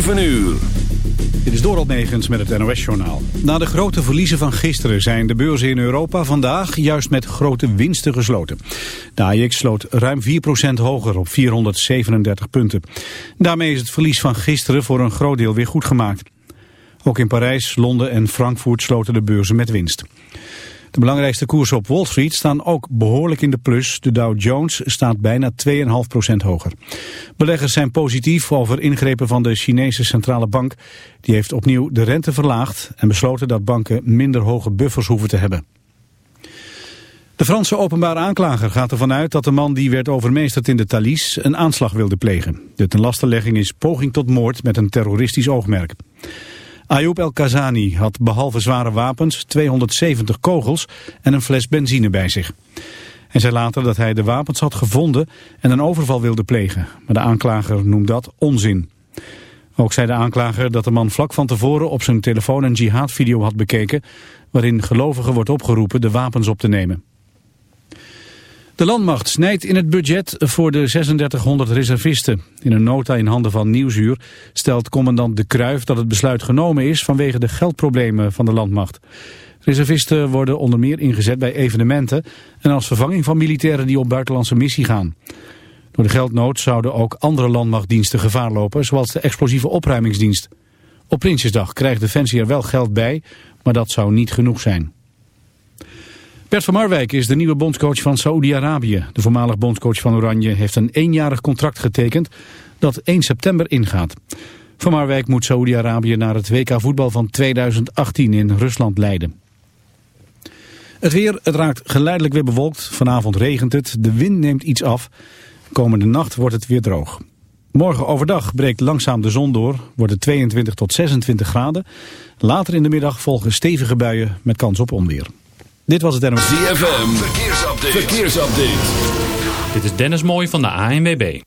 7 uur. Dit is Dorald Negens met het NOS-journaal. Na de grote verliezen van gisteren zijn de beurzen in Europa vandaag juist met grote winsten gesloten. De sloot ruim 4% hoger op 437 punten. Daarmee is het verlies van gisteren voor een groot deel weer goed gemaakt. Ook in Parijs, Londen en Frankfurt sloten de beurzen met winst. De belangrijkste koersen op Wall Street staan ook behoorlijk in de plus. De Dow Jones staat bijna 2,5% hoger. Beleggers zijn positief over ingrepen van de Chinese centrale bank. Die heeft opnieuw de rente verlaagd en besloten dat banken minder hoge buffers hoeven te hebben. De Franse openbare aanklager gaat ervan uit dat de man die werd overmeesterd in de Thalys een aanslag wilde plegen. De tenlastenlegging is poging tot moord met een terroristisch oogmerk. Ayoub El Kazani had behalve zware wapens 270 kogels en een fles benzine bij zich. Hij zei later dat hij de wapens had gevonden en een overval wilde plegen. Maar de aanklager noemt dat onzin. Ook zei de aanklager dat de man vlak van tevoren op zijn telefoon een jihadvideo had bekeken... waarin gelovigen wordt opgeroepen de wapens op te nemen. De landmacht snijdt in het budget voor de 3600 reservisten. In een nota in handen van Nieuwsuur stelt commandant De Kruif dat het besluit genomen is vanwege de geldproblemen van de landmacht. Reservisten worden onder meer ingezet bij evenementen en als vervanging van militairen die op buitenlandse missie gaan. Door de geldnood zouden ook andere landmachtdiensten gevaar lopen, zoals de explosieve opruimingsdienst. Op Prinsjesdag krijgt Defensie er wel geld bij, maar dat zou niet genoeg zijn. Bert van Marwijk is de nieuwe bondscoach van Saoedi-Arabië. De voormalig bondscoach van Oranje heeft een eenjarig contract getekend dat 1 september ingaat. Van Marwijk moet Saoedi-Arabië naar het WK voetbal van 2018 in Rusland leiden. Het weer, het raakt geleidelijk weer bewolkt. Vanavond regent het, de wind neemt iets af. Komende nacht wordt het weer droog. Morgen overdag breekt langzaam de zon door, wordt het 22 tot 26 graden. Later in de middag volgen stevige buien met kans op onweer. Dit was het NOS. ZFM, verkeersupdate. verkeersupdate. Dit is Dennis Mooij van de ANWB.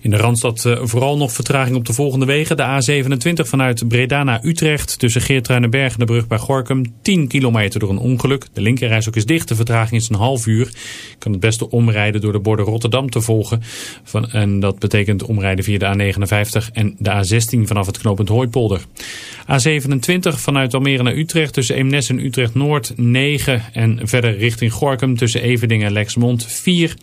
In de Randstad uh, vooral nog vertraging op de volgende wegen. De A27 vanuit Breda naar Utrecht tussen Geertruidenberg en de brug bij Gorkum. 10 kilometer door een ongeluk. De linkerreis ook is dicht. De vertraging is een half uur. Kan het beste omrijden door de borden Rotterdam te volgen. Van, en dat betekent omrijden via de A59 en de A16 vanaf het knooppunt Hooipolder. A27 vanuit Almere naar Utrecht tussen Eemnes en Utrecht Noord 9. En verder richting Gorkum tussen Everdingen en Lexmond 4.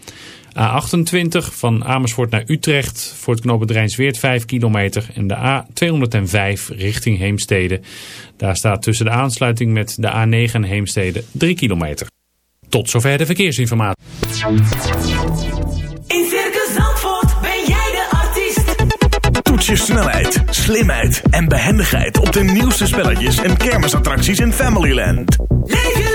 A28 van Amersfoort naar Utrecht voor het knooppunt Rijnsweert 5 kilometer. En de A205 richting Heemstede. Daar staat tussen de aansluiting met de A9 en Heemstede 3 kilometer. Tot zover de verkeersinformatie. In Circus Zandvoort ben jij de artiest. Toets je snelheid, slimheid en behendigheid op de nieuwste spelletjes en kermisattracties in Familyland. Leef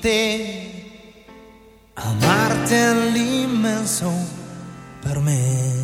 te, amarte all'immenso per me.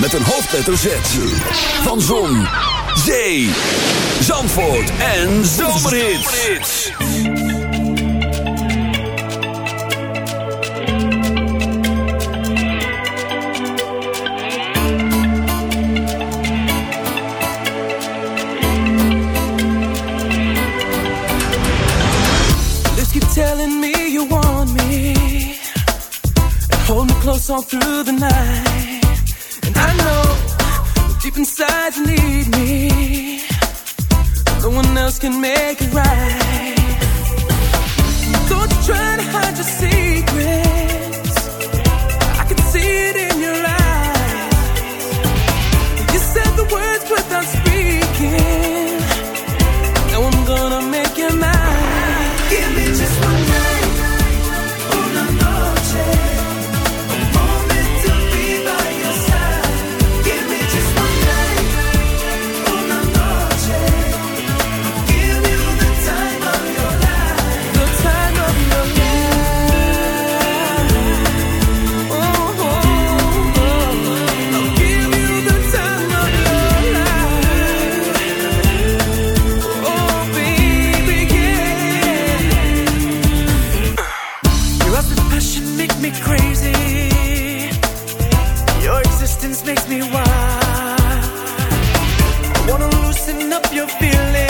met een hoofdletter Z. Van Zon, Zee, Zandvoort en Zomerhits. Telling me you want me And hold me close all through the night us can make it right. why. I wanna loosen up your feelings.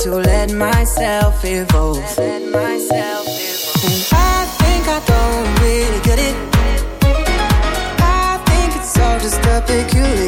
to let myself evolve. I think I don't really get it. I think it's all just peculiar.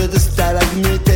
to the stalagmite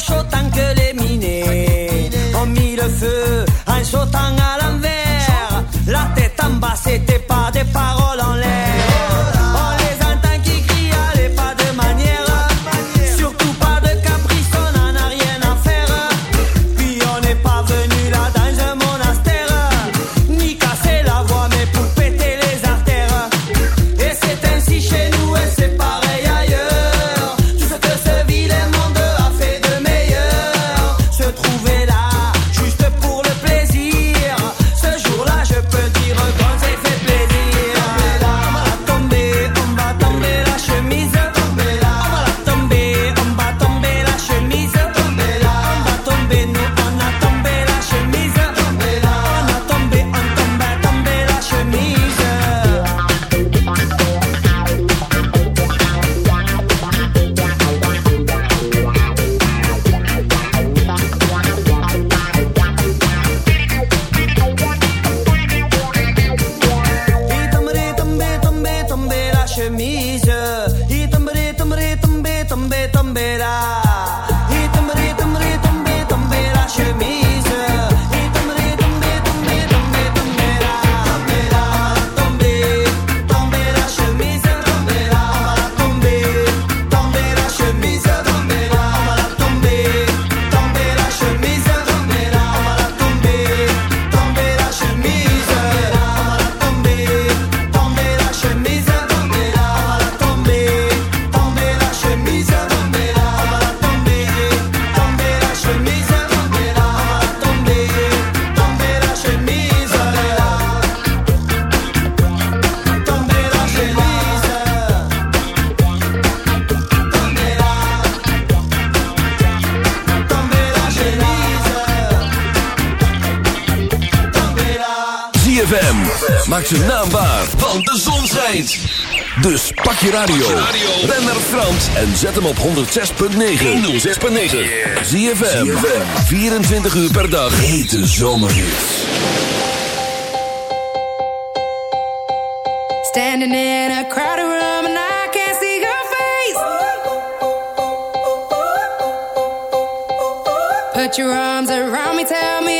torche autant que les minés ont mis le feu en sautant à l'envers. La tête en bas, c'était pas des paroles Maak ze naambaar, want de zon schijnt. Dus pak je radio. Ben naar Frans en zet hem op 106.9. 106.9. Zie je 24 uur per dag. Hete zomerhits. Standing in a crowded room and I can't see your face. Put your arms around me, tell me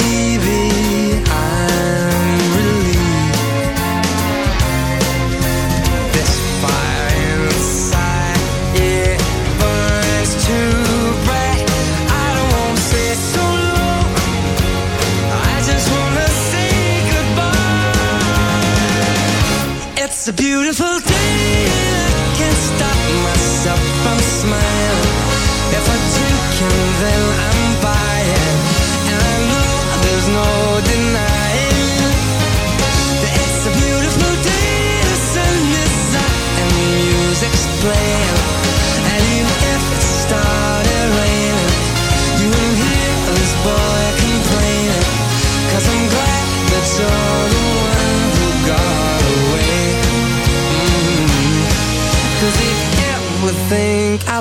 It's a beautiful day, and I can't stop myself from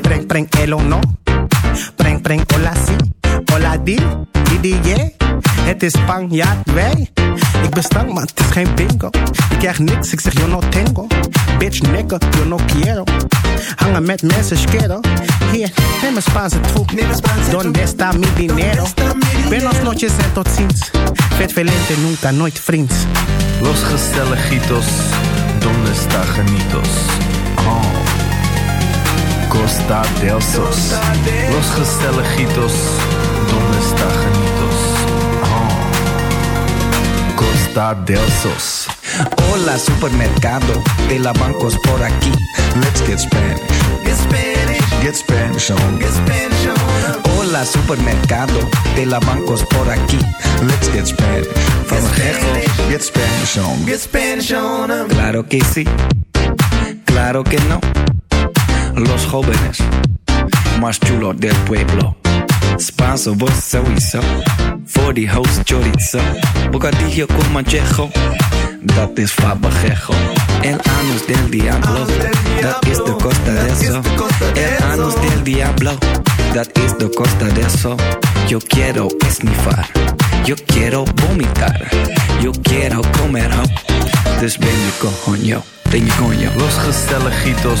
Preng, preng, el of no. Preng, preng, hola si. Hola di, di, di, yeah. Het is Spanjaard, wij. Ik ben stank, maar het is geen bingo. Ik krijg niks, ik zeg yo no tengo. Bitch, nigga, yo no quiero. Hangen met mensen, schero. Hier, neem een Spaanse troep. Donde está mi dinero? Buenos noches en tot ziens. Vet velente, nunca, nooit vriends. Los gezelligitos, donde está genitos? Oh. Costa del Sos. Los gezelligitos, donde está genitos? Oh. Costa del Sos. Hola supermercado de la bancos por aquí. Let's get Spanish. Get Spanish. Get Spanish on. Get Spanish on. Hola supermercado de la bancos por aquí. Let's get Spanish. From Get, get Spanish on. Get Spanish on. Claro que sí. Claro que no. Los jóvenes más chulos del pueblo. Spanso, vos. Voor die host chorizo. Bocadillo con manchejo. Dat is fabajejo. El anus del diablo. Dat is de costa de eso. El anus del diablo. Dat is de costa de eso. Yo quiero esnifar. Yo quiero vomitar. Yo quiero comer ho. Dus ben je coño. Ben je coño. Los gezelligitos,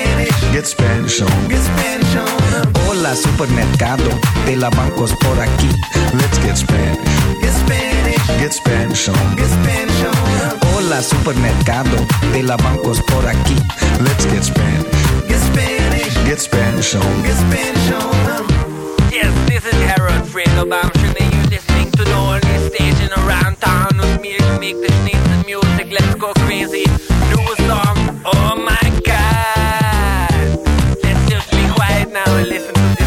Get Spanish on. Get Spanish on. Hola supermercado de la bancos por aquí. Let's get Spanish. Get Spanish. Get Spanish on. Get Spanish on. Hola supermercado de la bancos por aquí. Let's get Spanish. Get Spanish. Get Spanish on. Get Spanish on. Yes, this is Harold Friedelbaum. Shouldn't you listening to the only station around town with me to make the sneeze music? Let's go crazy. Listen to this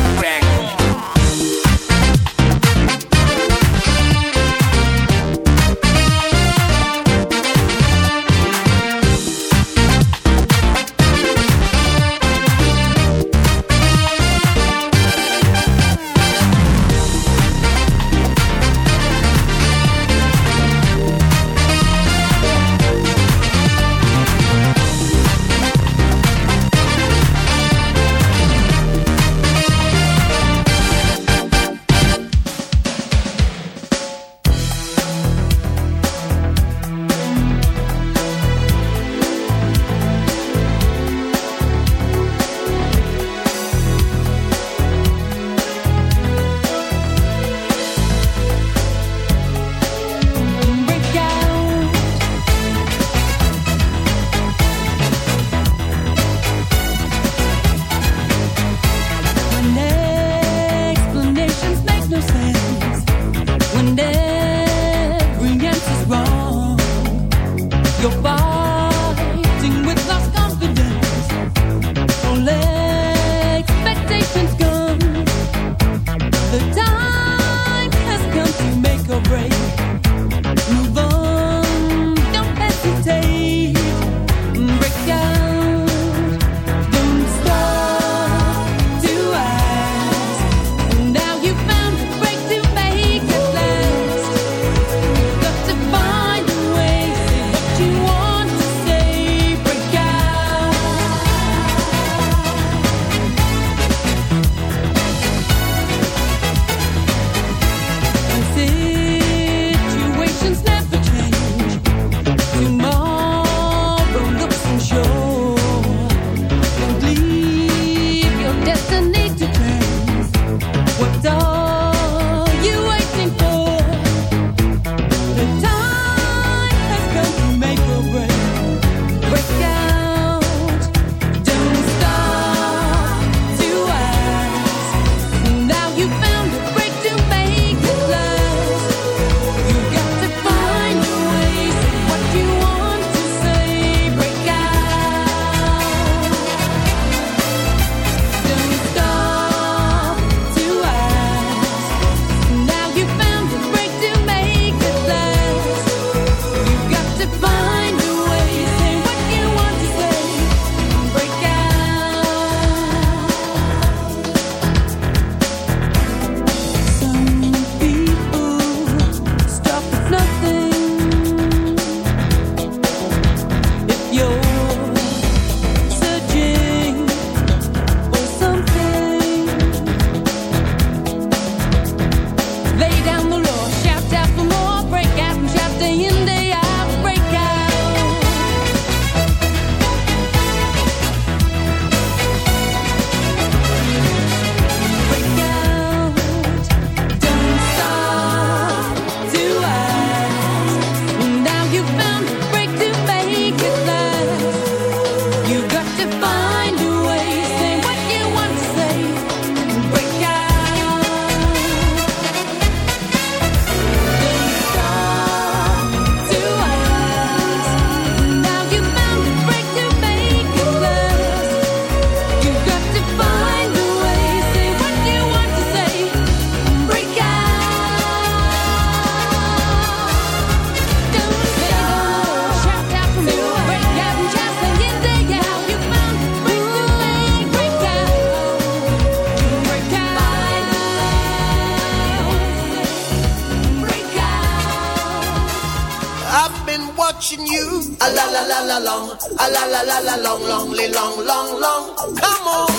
watching you. A la la la la long, a la la la la long, long, long, long, long. Come on,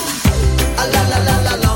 a la la la la long.